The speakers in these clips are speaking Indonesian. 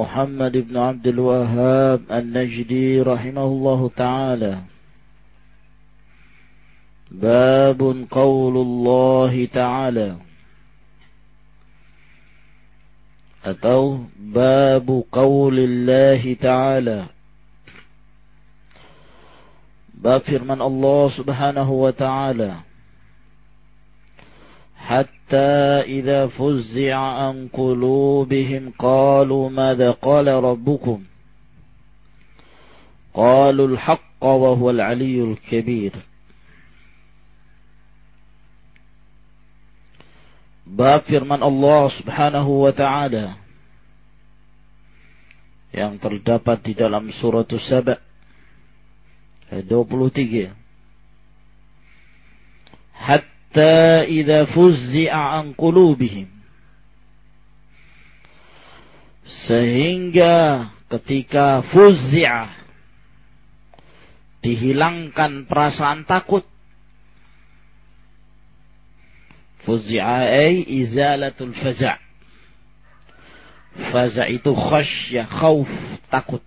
محمد بن عبد الوهاب النجدي رحمه الله تعالى. باب قول الله تعالى. أو باب قول الله تعالى. باب فرمان الله سبحانه وتعالى. حتى حتى إذا فزع عن قلوبهم قالوا ماذا قال ربكم؟ قالوا الحق وهو العلي الكبير. باب من الله سبحانه وتعالى. Yang terdapat di dalam surat Saba ayat 23 hatta hatta idza fuzzi'a an qulubihim sehingga ketika fuzzi'a dihilangkan perasaan takut. Fuzzi'a ay izalatul faza' faza' itu khasyah khauf takut.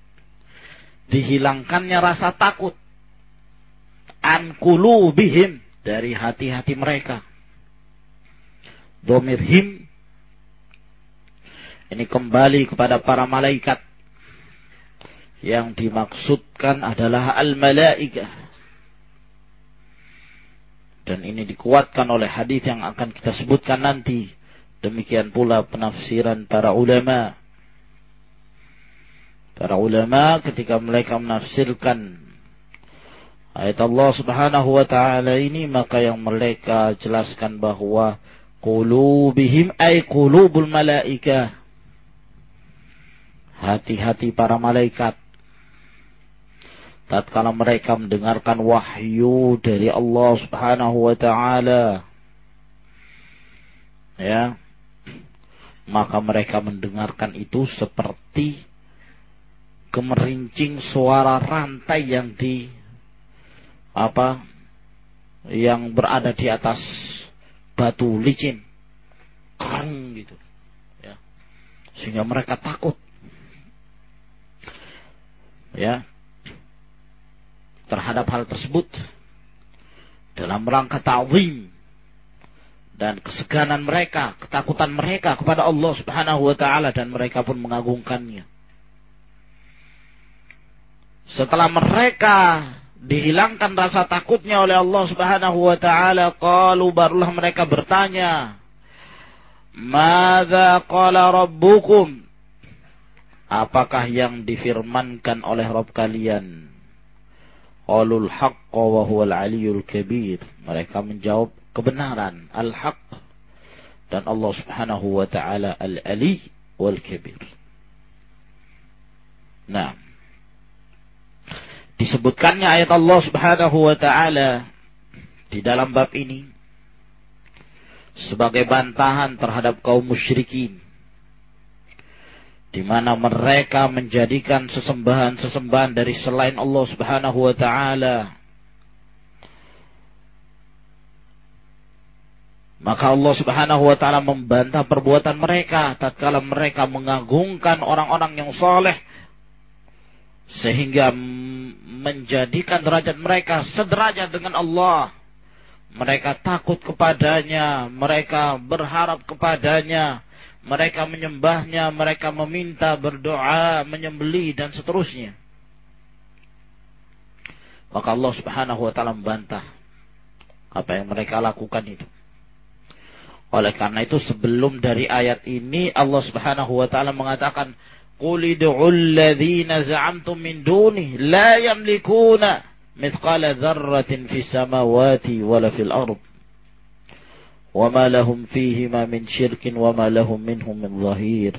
Dihilangkannya rasa takut. An qulubihim dari hati-hati mereka. Domir him ini kembali kepada para malaikat. Yang dimaksudkan adalah al-malaikah. Dan ini dikuatkan oleh hadis yang akan kita sebutkan nanti. Demikian pula penafsiran para ulama. Para ulama ketika mereka menafsirkan ayat Allah Subhanahu wa taala ini maka yang mereka jelaskan bahwa qulubihim ay qulubul malaikah. Hati-hati para malaikat. Tatkala mereka mendengarkan wahyu dari Allah Subhanahu wa taala ya maka mereka mendengarkan itu seperti kemerincing suara rantai yang di apa yang berada di atas batu licin. Kering gitu. Ya. Sehingga mereka takut. Ya. Terhadap hal tersebut. Dalam rangka ta'zim. Dan keseganan mereka, ketakutan mereka kepada Allah Subhanahu wa taala dan mereka pun mengagungkannya. Setelah mereka dihilangkan rasa takutnya oleh Allah Subhanahu wa taala. Qalu barulah mereka bertanya Mada qala rabbukum? Apakah yang difirmankan oleh Rabb kalian? Qalul haqqa wa huwal aliyul kabir. Mereka menjawab kebenaran Al-haq. Dan Allah subhanahu wa ta'ala Al-ali wal kabir. Nah disebutkannya ayat Allah Subhanahu wa taala di dalam bab ini sebagai bantahan terhadap kaum musyrikin di mana mereka menjadikan sesembahan-sesembahan dari selain Allah Subhanahu wa taala. Maka Allah Subhanahu wa taala membantah perbuatan mereka tatkala mereka mengagungkan orang-orang yang soleh sehingga menjadikan derajat mereka sederajat dengan Allah. Mereka takut kepadanya, mereka berharap kepadanya, Mereka menyembahnya, mereka meminta, berdoa, menyembeli dan seterusnya. Maka Allah Subhanahu wa taala membantah apa yang mereka lakukan itu. Oleh karena itu sebelum dari ayat ini Allah Subhanahu wa taala mengatakan قل ادعوا الذين زعمتم من دونه لا يملكون مثقال ذرة في السماوات ولا في الأرض وما لهم فيهما من شرك وما لهم منهم من ظهير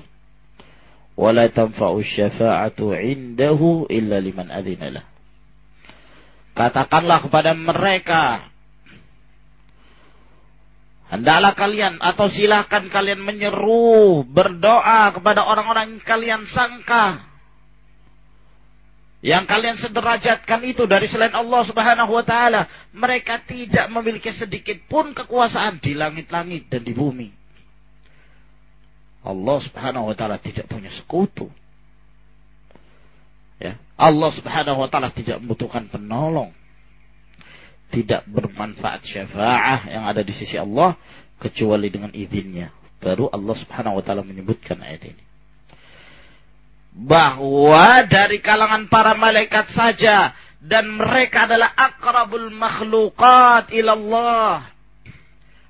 ولا تنفع الشفاعة عنده إلا لمن أذن له. Katakanlah kepada mereka Hendaklah kalian atau silahkan kalian menyeru, berdoa kepada orang-orang yang kalian sangka. Yang kalian sederajatkan itu dari selain Allah subhanahu wa ta'ala. Mereka tidak memiliki sedikit pun kekuasaan di langit-langit dan di bumi. Allah subhanahu wa ta'ala tidak punya sekutu. Ya. Allah subhanahu wa ta'ala tidak membutuhkan penolong tidak bermanfaat syafaah yang ada di sisi Allah kecuali dengan izinnya. Baru Allah Subhanahu wa taala menyebutkan ayat ini. Bahwa dari kalangan para malaikat saja dan mereka adalah akrabul makhlukat ilallah.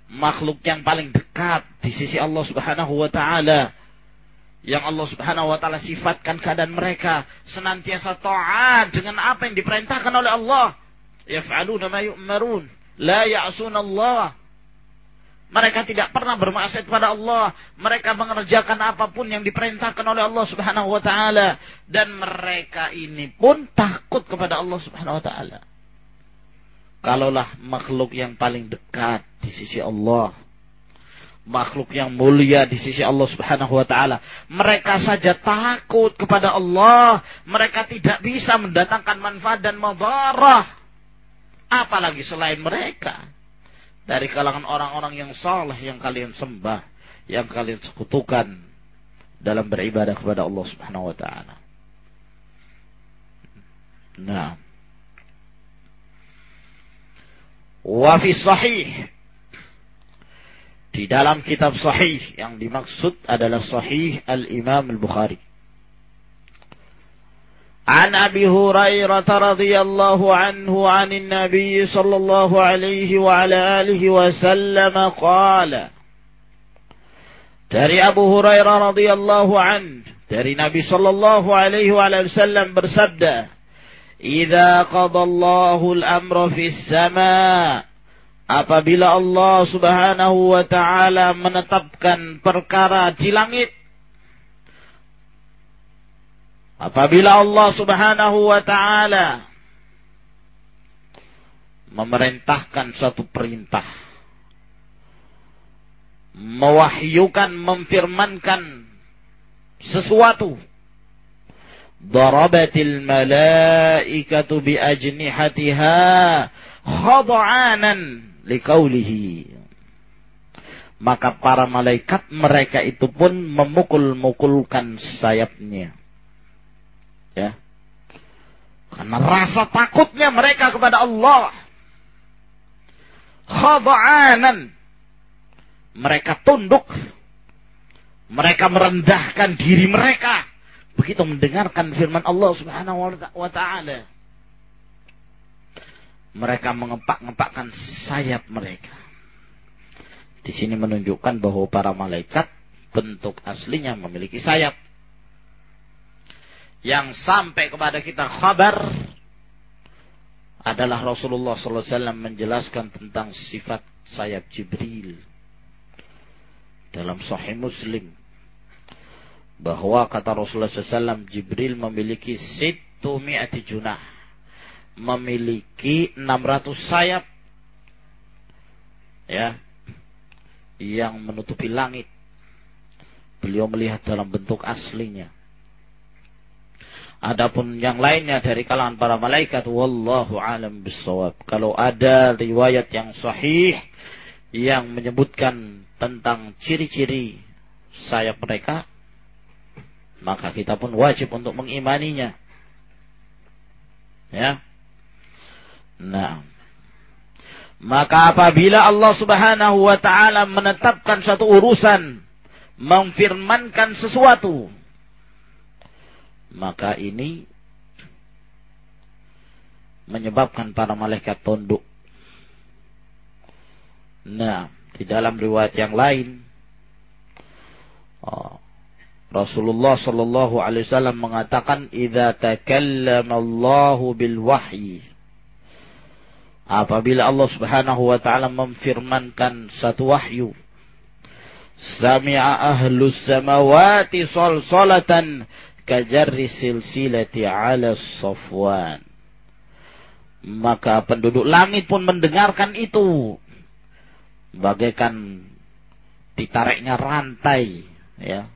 Makhluk yang paling dekat di sisi Allah Subhanahu wa taala yang Allah Subhanahu wa taala sifatkan keadaan mereka senantiasa taat dengan apa yang diperintahkan oleh Allah yaf'aluna ma yu'marun la ya'suna Allah mereka tidak pernah bermaksud kepada Allah. Mereka mengerjakan apa pun yang diperintahkan oleh Allah Subhanahu wa taala. Dan mereka ini pun takut kepada Allah Subhanahu wa taala. Kalaulah makhluk yang paling dekat di sisi Allah, makhluk yang mulia di sisi Allah Subhanahu wa taala, mereka saja takut kepada Allah, mereka tidak bisa mendatangkan manfaat dan madarah Apalagi selain mereka. Dari kalangan orang-orang yang saleh yang kalian sembah. Yang kalian sekutukan. Dalam beribadah kepada Allah subhanahu wa ta'ala. Nah. Wafi sahih. Di dalam kitab sahih. Yang dimaksud adalah sahih al-imam al-Bukhari. عن ابي هريره رضي الله عنه عن النبي صلى الله عليه وعلى اله وسلم قال dari Abu Hurairah radhiyallahu an dari Nabi sallallahu alaihi wasallam bersabda "Idza qadallahu al-amra fis sama" apabila Allah Subhanahu wa taala menetapkan perkara di langit Apabila Allah Subhanahu wa taala memerintahkan suatu perintah, mewahyukan, memfirmankan sesuatu, darabatil malaikatu bi ajnihatiha khad'anan maka para malaikat mereka itu pun memukul-mukulkan sayapnya Ya. Karena rasa takutnya mereka kepada Allah. Khada'anan. Mereka tunduk. Mereka merendahkan diri mereka. Begitu mendengarkan firman Allah subhanahu wa ta'ala. Mereka mengepak-ngepakkan sayap mereka. Di sini menunjukkan bahwa para malaikat bentuk aslinya memiliki sayap yang sampai kepada kita kabar adalah Rasulullah SAW menjelaskan tentang sifat sayap Jibril dalam Sahih Muslim. Bahwa kata Rasulullah SAW Jibril memiliki situ mi'ati junah memiliki 600 sayap ya yang menutupi langit. Beliau melihat dalam bentuk aslinya Adapun yang lainnya dari kalangan para malaikat wallahu alam bisawab. Kalau ada riwayat yang sahih yang menyebutkan tentang ciri-ciri sayap mereka, maka kita pun wajib untuk mengimaninya. Ya. Nah. Maka apabila Allah Subhanahu wa taala menetapkan suatu urusan, memfirmankan sesuatu maka ini menyebabkan para malaikat tunduk. Nah, di dalam riwayat yang lain oh, Rasulullah sallallahu alaihi wasallam mengatakan idza takallama Allahu bil wahyi apabila Allah Subhanahu wa taala memfirmankan satu wahyu sami'a ahlus samawati salsalatan kajarri silsilati ala safwan maka penduduk langit pun mendengarkan itu bagaikan ditariknya rantai ya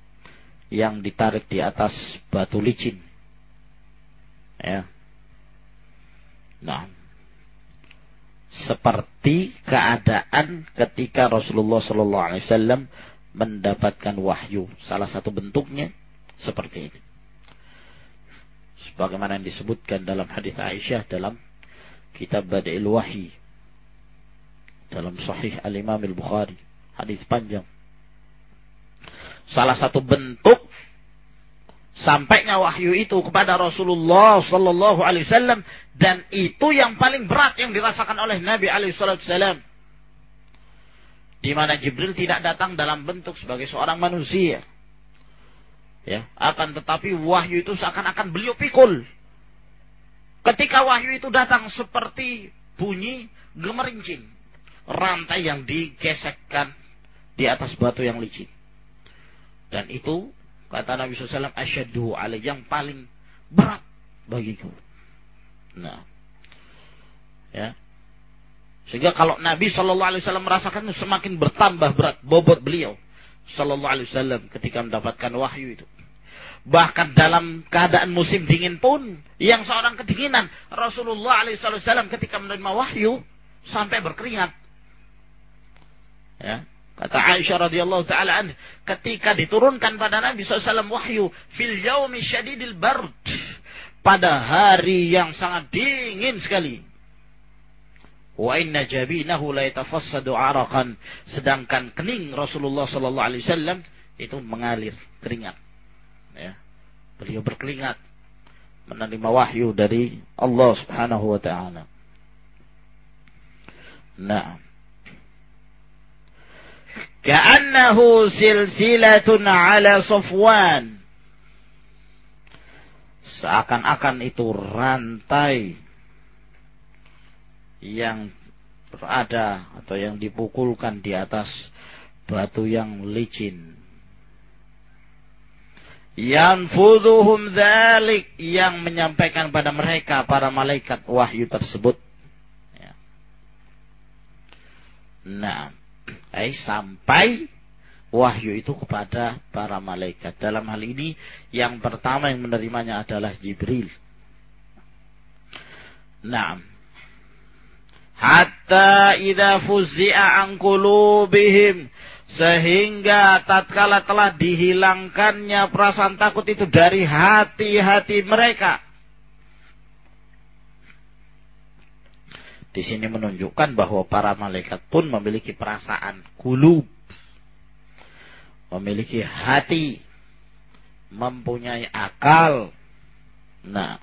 yang ditarik di atas batu licin. Ya. Nah, seperti keadaan ketika Rasulullah Shallallahu Alaihi Wasallam mendapatkan wahyu. Salah satu bentuknya seperti ini. Sebagaimana yang disebutkan dalam hadis Aisyah dalam kitab Badil Wahyi dalam Sahih Al Imam Al Bukhari hadis panjang. Salah satu bentuk sampainya wahyu itu kepada Rasulullah Sallallahu Alaihi Wasallam dan itu yang paling berat yang dirasakan oleh Nabi Alaihi Wasallam. Di mana Jibril tidak datang dalam bentuk sebagai seorang manusia ya. Akan tetapi wahyu itu seakan-akan beliau pikul. Ketika wahyu itu datang seperti bunyi gemerincing. Rantai yang digesekkan di atas batu yang licin. Dan itu kata Nabi SAW asyadu alaih yang paling berat bagiku. Nah, ya. Sehingga kalau Nabi Shallallahu Alaihi Wasallam merasakan semakin bertambah berat bobot beliau Shallallahu Alaihi Wasallam ketika mendapatkan wahyu itu. Bahkan dalam keadaan musim dingin pun, yang seorang kedinginan, Rasulullah Wasallam ketika menerima wahyu sampai berkeringat. Ya, Kata Aisyah radhiyallahu taala ketika diturunkan pada Nabi SAW wahyu fil yaumi syadidil bard pada hari yang sangat dingin sekali. Wa inna jabinahu la yatafassadu araqan sedangkan kening Rasulullah sallallahu alaihi wasallam itu mengalir keringat. Ya. Beliau berkeringat menerima wahyu dari Allah Subhanahu wa taala. Nah, Ka'annahu silsilatun ala Safwan. Seakan-akan itu rantai yang berada atau yang dipukulkan di atas batu yang licin. Yanfuduhum dhalik yang menyampaikan pada mereka para malaikat wahyu tersebut. Ya. Nah, eh, sampai wahyu itu kepada para malaikat. Dalam hal ini yang pertama yang menerimanya adalah Jibril. Naam. Hatta idza fuzzi'a an sehingga tatkala telah dihilangkannya perasaan takut itu dari hati-hati mereka Di sini menunjukkan bahwa para malaikat pun memiliki perasaan kulub. Memiliki hati. Mempunyai akal. Nah.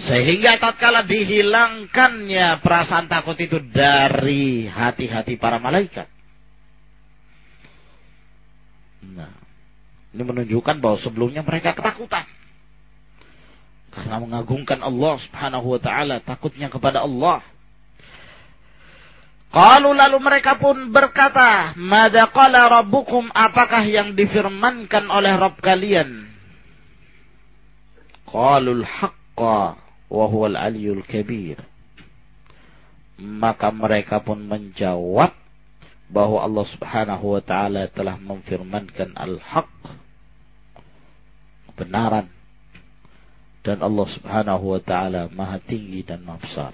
Sehingga tatkala dihilangkannya perasaan takut itu dari hati-hati para malaikat. Nah. Ini menunjukkan bahwa sebelumnya mereka ketakutan. Karena mengagungkan Allah subhanahu wa ta'ala. Takutnya kepada Allah. Kalau lalu mereka pun berkata, Mada qala rabbukum, apakah yang difirmankan oleh Rabb kalian? Qalul haqqa wa huwal aliyul kabir. Maka mereka pun menjawab bahwa Allah subhanahu wa ta'ala telah memfirmankan al-haq. Kebenaran dan Allah Subhanahu wa taala Maha tinggi dan Maha besar.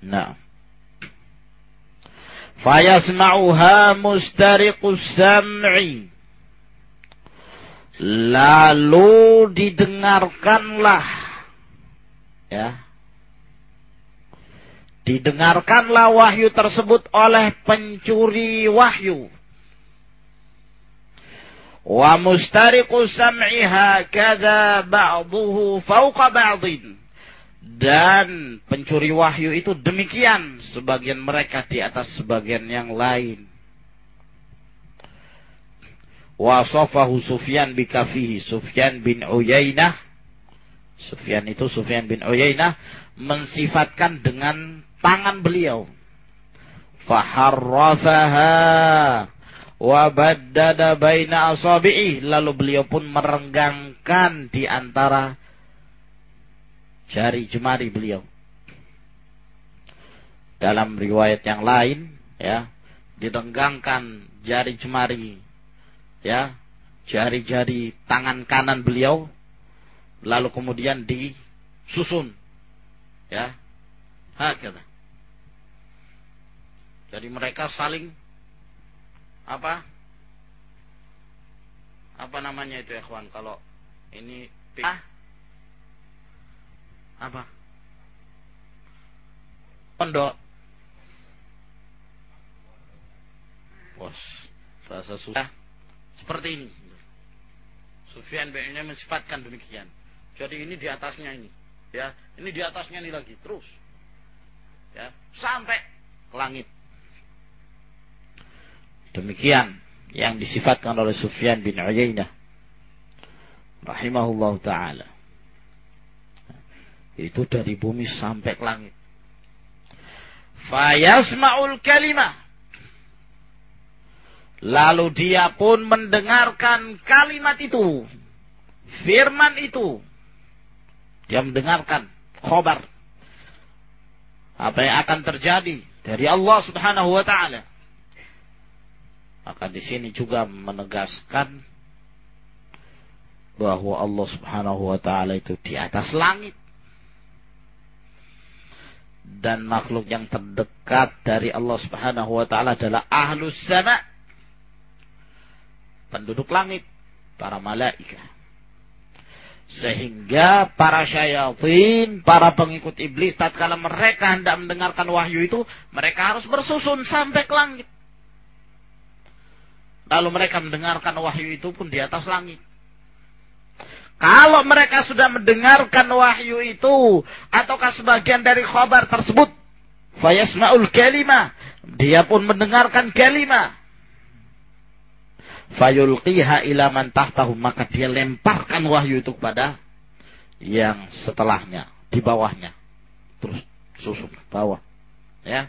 Nah. Fayasma'uha mustariqus sam'i. Lalu didengarkanlah ya Didengarkanlah wahyu tersebut oleh pencuri wahyu. Wa mustariqu sam'iha kada ba'duhu fauqa ba'din. Dan pencuri wahyu itu demikian. Sebagian mereka di atas sebagian yang lain. Wasofahu Sufyan bikafihi. Sufyan bin Uyainah. Sufyan itu Sufyan bin Uyainah. Mensifatkan dengan tangan beliau. Faharrafaha wa baddada baina asabi'i lalu beliau pun merenggangkan di antara jari jemari beliau dalam riwayat yang lain ya direnggangkan jari jemari ya jari-jari tangan kanan beliau lalu kemudian disusun. Ya hakata jadi mereka saling apa apa namanya itu ya kawan kalau ini ah. Apa? Pondok bos rasa susah seperti ini Sufyan bin mensifatkan demikian jadi ini di atasnya ini ya ini di atasnya ini lagi terus ya sampai ke langit Demikian yang disifatkan oleh Sufyan bin Uyainah rahimahullah taala. Itu dari bumi sampai ke langit. Fayasma'ul kalimah. Lalu dia pun mendengarkan kalimat itu. Firman itu. Dia mendengarkan khobar. Apa yang akan terjadi dari Allah subhanahu wa ta'ala. Maka di sini juga menegaskan bahwa Allah Subhanahu wa taala itu di atas langit. Dan makhluk yang terdekat dari Allah Subhanahu wa taala adalah ahlus sama. Penduduk langit, para malaikat. Sehingga para syayatin, para pengikut iblis tatkala mereka hendak mendengarkan wahyu itu, mereka harus bersusun sampai ke langit. Lalu mereka mendengarkan wahyu itu pun di atas langit. Kalau mereka sudah mendengarkan wahyu itu, ataukah sebagian dari khabar tersebut, fayasma'ul kalimah, dia pun mendengarkan kalimah. Fayulqiha ila man tahtahu, maka dia lemparkan wahyu itu kepada yang setelahnya, di bawahnya. Terus susun bawah. Ya.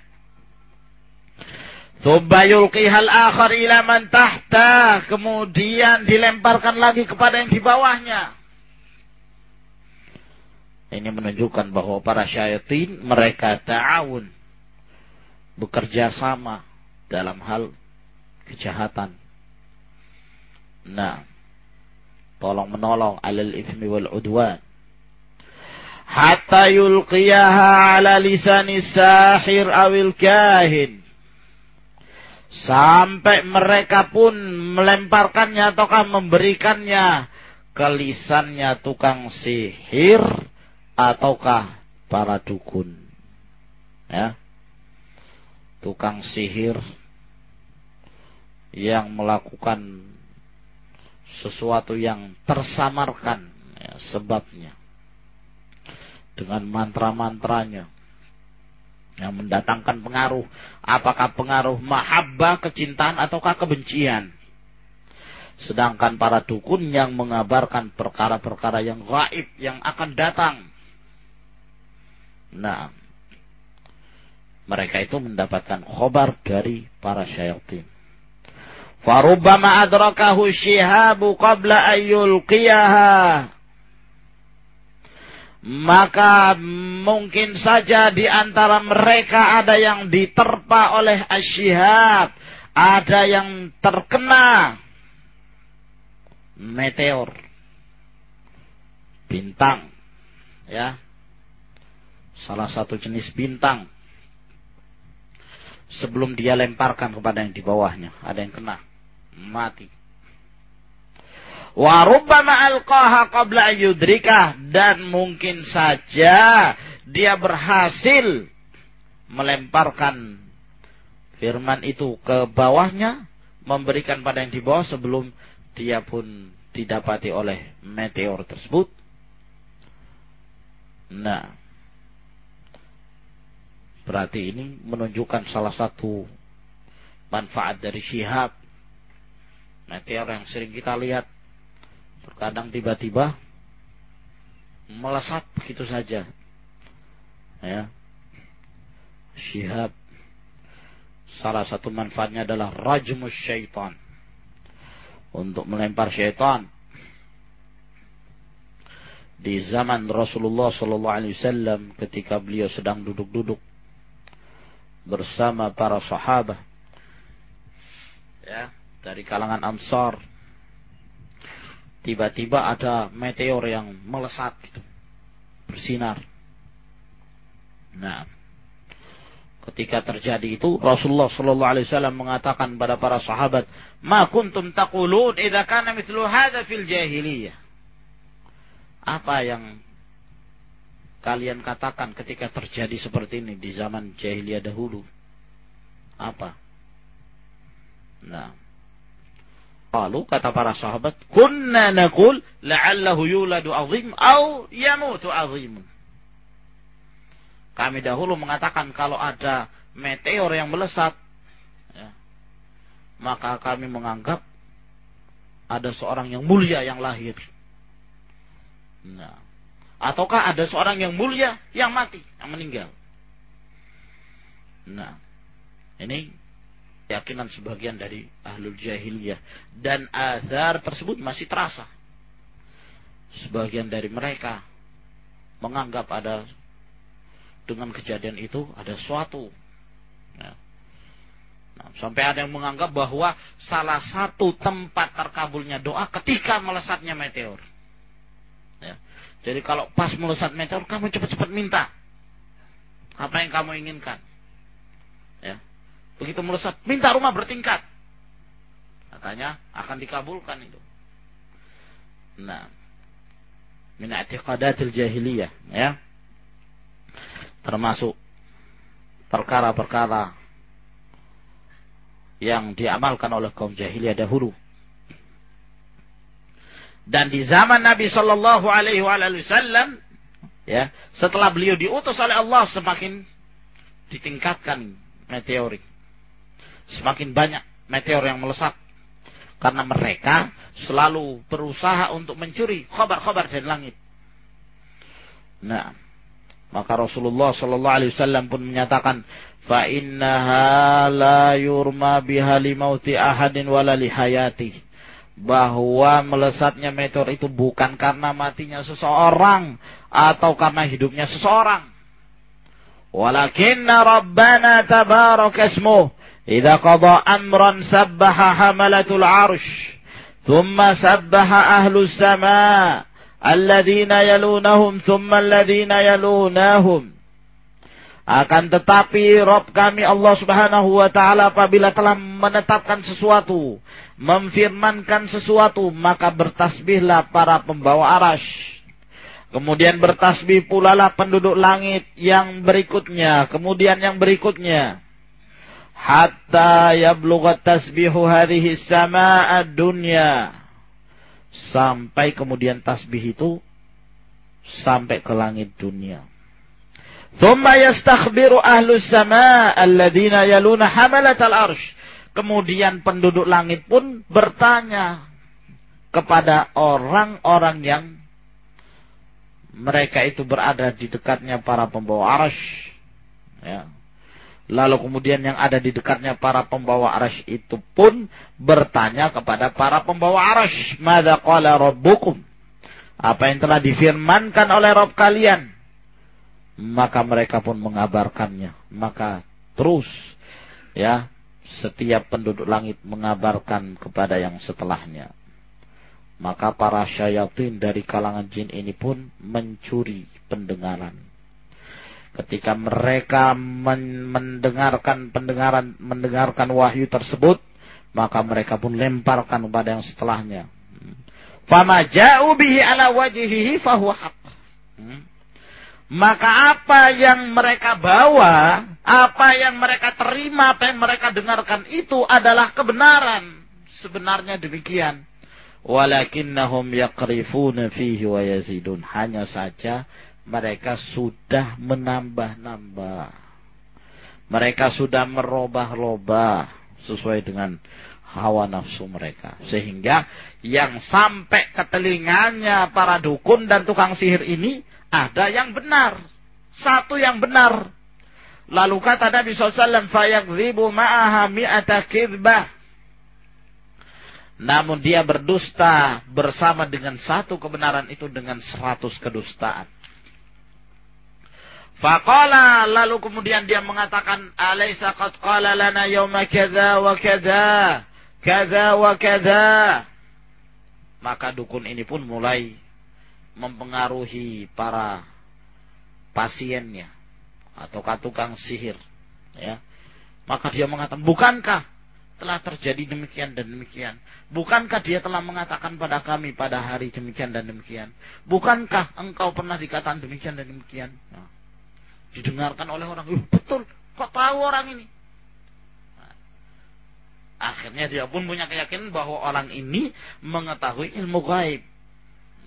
Thumma yulqihal akhar ila man tahta. Kemudian dilemparkan lagi kepada yang di bawahnya. Ini menunjukkan bahwa para syaitan mereka ta'awun. Bekerja sama dalam hal kejahatan. Nah, tolong menolong alal ithmi wal udwan. Hatta yulqiyaha ala lisani sahir awil kahin Sampai mereka pun melemparkannya ataukah memberikannya ke lisannya tukang sihir ataukah para dukun. Ya. Tukang sihir yang melakukan sesuatu yang tersamarkan ya, sebabnya dengan mantra-mantranya yang mendatangkan pengaruh. Apakah pengaruh mahabbah, kecintaan, ataukah kebencian. Sedangkan para dukun yang mengabarkan perkara-perkara yang gaib, yang akan datang. Nah, mereka itu mendapatkan khobar dari para syaitan. Farubbama adrakahu syihabu qabla ayyulqiyaha maka mungkin saja di antara mereka ada yang diterpa oleh asyihab, ada yang terkena meteor, bintang, ya, salah satu jenis bintang. Sebelum dia lemparkan kepada yang di bawahnya, ada yang kena, mati. Warubbama alqaha qabla yudrikah dan mungkin saja dia berhasil melemparkan firman itu ke bawahnya, memberikan pada yang di bawah sebelum dia pun didapati oleh meteor tersebut. Nah, berarti ini menunjukkan salah satu manfaat dari syihab meteor yang sering kita lihat terkadang tiba-tiba melesat begitu saja. Ya. Syihab salah satu manfaatnya adalah rajmus syaitan. Untuk melempar syaitan. Di zaman Rasulullah Wasallam ketika beliau sedang duduk-duduk bersama para sahabat ya dari kalangan Ansar. Tiba-tiba ada meteor yang melesat gitu bersinar. Nah ketika terjadi itu Rasulullah sallallahu alaihi wasallam mengatakan pada para sahabat ma kuntum taqulun idza kana mithlu fil jahiliyah. Apa yang kalian katakan ketika terjadi seperti ini di zaman jahiliyah dahulu? Apa? Nah Lalu kata para sahabat, kunna naqul la'allahu yuladu azim au yamutu azim. Kami dahulu mengatakan kalau ada meteor yang melesat, ya, maka kami menganggap ada seorang yang mulia yang lahir. Nah, ataukah ada seorang yang mulia yang mati, yang meninggal. Nah, ini keyakinan sebagian dari ahlul jahiliyah. Dan azar tersebut masih terasa. Sebagian dari mereka menganggap ada dengan kejadian itu ada suatu. Ya. nah, sampai ada yang menganggap bahwa salah satu tempat terkabulnya doa ketika melesatnya meteor. Ya. jadi kalau pas melesat meteor kamu cepat-cepat minta apa yang kamu inginkan. Ya Begitu melesat, minta rumah bertingkat. Katanya akan dikabulkan itu. Nah, min i'tiqadatil jahiliyah, ya. Termasuk perkara-perkara yang diamalkan oleh kaum jahiliyah dahulu. Dan di zaman Nabi Shallallahu Alaihi Wasallam, ya, setelah beliau diutus oleh Allah semakin ditingkatkan meteorik semakin banyak meteor yang melesat karena mereka selalu berusaha untuk mencuri kabar-kabar dari langit. Nah, maka Rasulullah Shallallahu Alaihi Wasallam pun menyatakan, fa innaha la yurma biha limauti ahadin wala lihayati. Bahwa melesatnya meteor itu bukan karena matinya seseorang atau karena hidupnya seseorang. Walakinna Rabbana tabaraka Idza qada amran sabbaha hamalatul arsh. Thumma sabbaha ahlus sama. Alladzina yalunahum. Thumma alladzina yalunahum. Akan tetapi Rob kami Allah subhanahu wa ta'ala apabila telah menetapkan sesuatu. Memfirmankan sesuatu. Maka bertasbihlah para pembawa arash. Kemudian bertasbih pula lah penduduk langit yang berikutnya. Kemudian yang berikutnya hatta yablugha tasbihu hadhihi sama'a dunya sampai kemudian tasbih itu sampai ke langit dunia. Thumma yastakhbiru ahlu sama alladhina yaluna hamalat al-arsh. Kemudian penduduk langit pun bertanya kepada orang-orang yang mereka itu berada di dekatnya para pembawa arsh. Ya. Lalu kemudian yang ada di dekatnya para pembawa arash itu pun bertanya kepada para pembawa arash. Mada qala rabbukum. Apa yang telah difirmankan oleh Rob kalian. Maka mereka pun mengabarkannya. Maka terus ya setiap penduduk langit mengabarkan kepada yang setelahnya. Maka para syayatin dari kalangan jin ini pun mencuri pendengaran ketika mereka men mendengarkan pendengaran mendengarkan wahyu tersebut maka mereka pun lemparkan kepada yang setelahnya fama ja'u bihi ala wajhihi fahuwa haq hmm. maka apa yang mereka bawa Apa yang mereka terima, apa yang mereka dengarkan itu adalah kebenaran. Sebenarnya demikian. Walakinnahum yakrifuna fihi wa yazidun. Hanya saja mereka sudah menambah-nambah. Mereka sudah merubah-rubah sesuai dengan hawa nafsu mereka. Sehingga yang sampai ke telinganya para dukun dan tukang sihir ini ada yang benar. Satu yang benar. Lalu kata Nabi SAW, fayakzibu ma'aha mi'ata kidbah. Namun dia berdusta bersama dengan satu kebenaran itu dengan seratus kedustaan. Faqala lalu kemudian dia mengatakan alaysa qad qala lana yawma kadza wa kadza kadza wa kadza. Maka dukun ini pun mulai mempengaruhi para pasiennya atau tukang sihir ya. Maka dia mengatakan bukankah telah terjadi demikian dan demikian? Bukankah dia telah mengatakan pada kami pada hari demikian dan demikian? Bukankah engkau pernah dikatakan demikian dan demikian? Nah, didengarkan oleh orang betul kok tahu orang ini nah, akhirnya dia pun punya keyakinan bahwa orang ini mengetahui ilmu gaib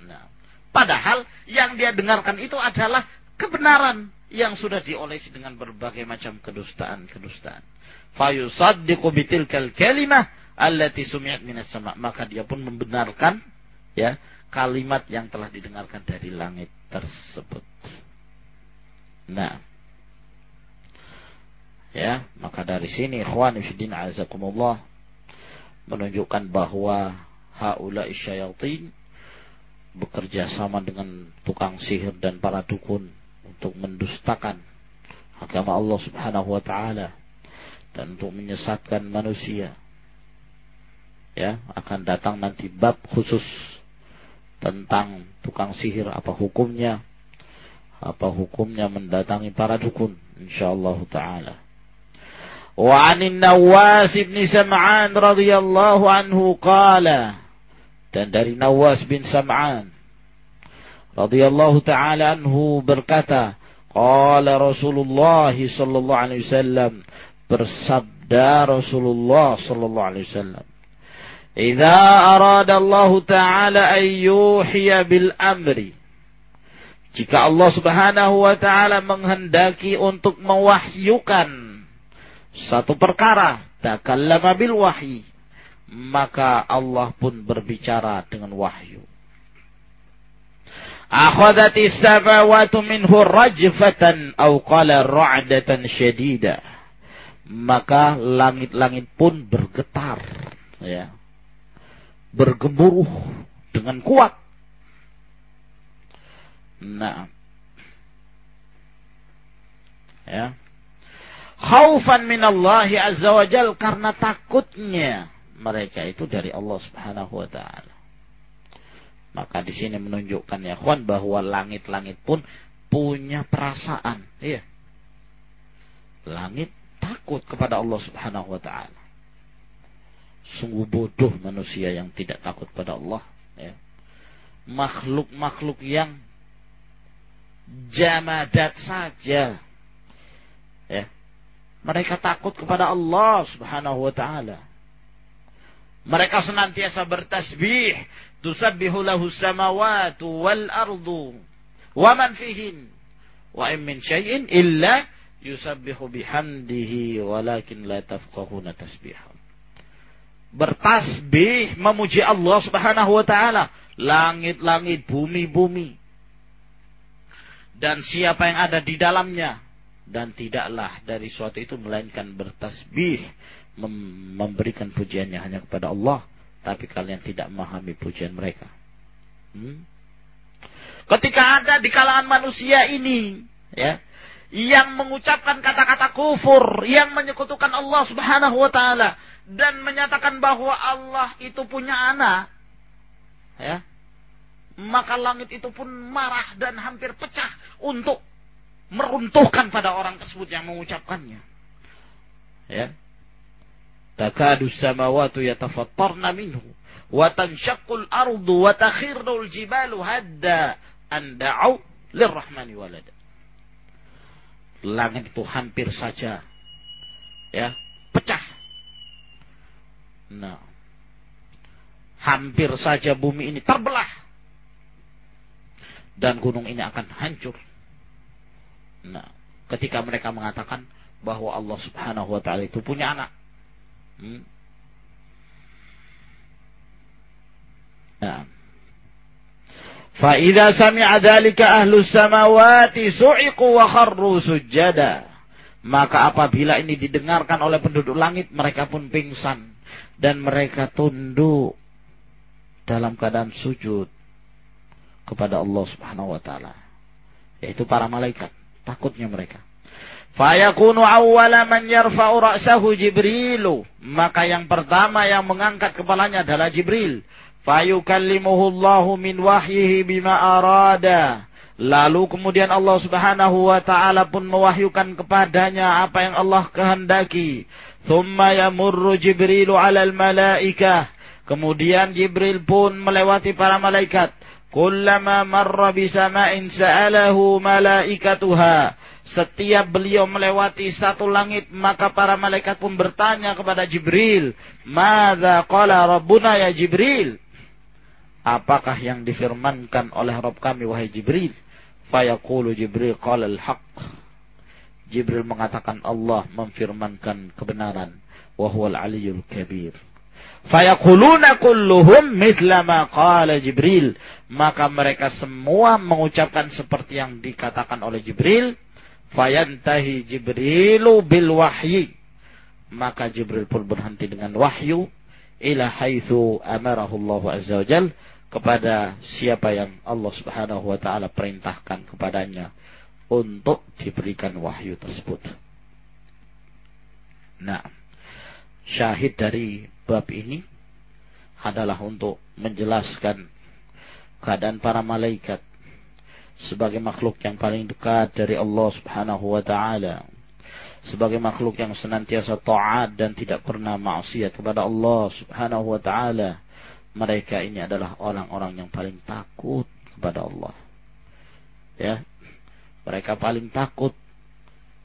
nah, padahal yang dia dengarkan itu adalah kebenaran yang sudah diolesi dengan berbagai macam kedustaan-kedustaan. Fayusaddiqu bitilkal kalimah allati sumi'at minas sama. Maka dia pun membenarkan ya kalimat yang telah didengarkan dari langit tersebut. Nah, ya, maka dari sini ikhwan fillah azakumullah menunjukkan bahwa haula isyayatin bekerja sama dengan tukang sihir dan para dukun untuk mendustakan agama Allah Subhanahu wa taala dan untuk menyesatkan manusia. Ya, akan datang nanti bab khusus tentang tukang sihir apa hukumnya? Apa hukumnya mendatangi para dukun insyaallah taala. Wa 'an Nawas bin Sam'an radhiyallahu anhu qala dan dari Nawas bin Sam'an radhiyallahu taala anhu berkata, qala Rasulullah sallallahu alaihi wasallam bersabda Rasulullah sallallahu alaihi wasallam Idza arada Allah taala an yuhiya bil amri jika Allah Subhanahu wa taala menghendaki untuk mewahyukan satu perkara, takallama bil wahyi, maka Allah pun berbicara dengan wahyu. Akhadati samawatu minhu rajfatan au qala ra'datan syadida. Maka langit-langit pun bergetar ya. Bergemuruh dengan kuat. Nah. Ya. Khaufan min Allah azza wa jal karena takutnya mereka itu dari Allah Subhanahu wa taala. Maka di sini menunjukkan ya kawan bahwa langit-langit pun punya perasaan. Iya. Langit takut kepada Allah Subhanahu wa taala. Sungguh bodoh manusia yang tidak takut pada Allah, ya. Makhluk-makhluk yang jamadat saja. Ya. Mereka takut kepada Allah Subhanahu wa taala. Mereka senantiasa bertasbih tusabbihu lahu samawati wal ardu wa man fihin wa in min syai'in illa yusabbihu bihamdihi walakin la tafqahuna tasbiham bertasbih memuji Allah Subhanahu wa taala langit-langit bumi-bumi dan siapa yang ada di dalamnya dan tidaklah dari suatu itu melainkan bertasbih memberikan pujiannya hanya kepada Allah tapi kalian tidak memahami pujian mereka. Hmm? Ketika ada di kalangan manusia ini, ya, yang mengucapkan kata-kata kufur, yang menyekutukan Allah Subhanahu wa taala dan menyatakan bahwa Allah itu punya anak, ya. Maka langit itu pun marah dan hampir pecah untuk meruntuhkan pada orang tersebut yang mengucapkannya. Ya, takadu samawatu yatafattarna minhu wa tanshaqqu al-ardu wa takhirru al-jibalu hadda an da'u lirrahmani walada langit itu hampir saja ya pecah. Nah, hampir saja bumi ini terbelah dan gunung ini akan hancur. Nah, ketika mereka mengatakan bahwa Allah Subhanahu wa taala itu punya anak. Hmm. Nah. Fa idza sami'a dzalika samawati su'iqu wa sujada. Maka apabila ini didengarkan oleh penduduk langit, mereka pun pingsan dan mereka tunduk dalam keadaan sujud kepada Allah Subhanahu wa taala yaitu para malaikat takutnya mereka Fayakunu awwala man yarfa'u ra'sahu Jibrilu. Maka yang pertama yang mengangkat kepalanya adalah Jibril. Fayukallimuhu Allahu min wahyihi bima arada. Lalu kemudian Allah Subhanahu wa taala pun mewahyukan kepadanya apa yang Allah kehendaki. Thumma yamurru Jibrilu 'alal malaikah. Kemudian Jibril pun melewati para malaikat. Kullama marra bisama'in sa'alahu malaikatuha. Setiap beliau melewati satu langit, maka para malaikat pun bertanya kepada Jibril, Mada qala Rabbuna ya Jibril? Apakah yang difirmankan oleh Rabb kami, wahai Jibril? Fayaqulu Jibril qala al-haq. Jibril mengatakan Allah memfirmankan kebenaran. Wahuwal aliyul kabir. Fayaquluna kulluhum mithla ma qala Jibril. Maka mereka semua mengucapkan seperti yang dikatakan oleh Jibril Fayantahi Jibrilu bil wahyi. Maka Jibril pun berhenti dengan wahyu ila haitsu amarahu Allah azza wajal kepada siapa yang Allah Subhanahu wa taala perintahkan kepadanya untuk diberikan wahyu tersebut. Nah, syahid dari bab ini adalah untuk menjelaskan keadaan para malaikat sebagai makhluk yang paling dekat dari Allah Subhanahu wa taala sebagai makhluk yang senantiasa taat dan tidak pernah maksiat kepada Allah Subhanahu wa taala. Mereka ini adalah orang-orang yang paling takut kepada Allah. Ya mereka paling takut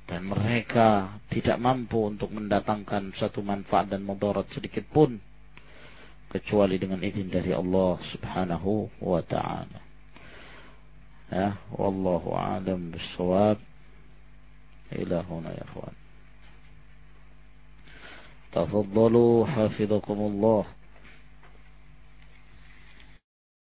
dan mereka tidak mampu untuk mendatangkan satu manfaat dan mudarat sedikit pun kecuali dengan izin dari Allah Subhanahu wa taala. Ya wallahu alam bisawab ila huna ya ikhwan. Tafaddalu hafizakumullah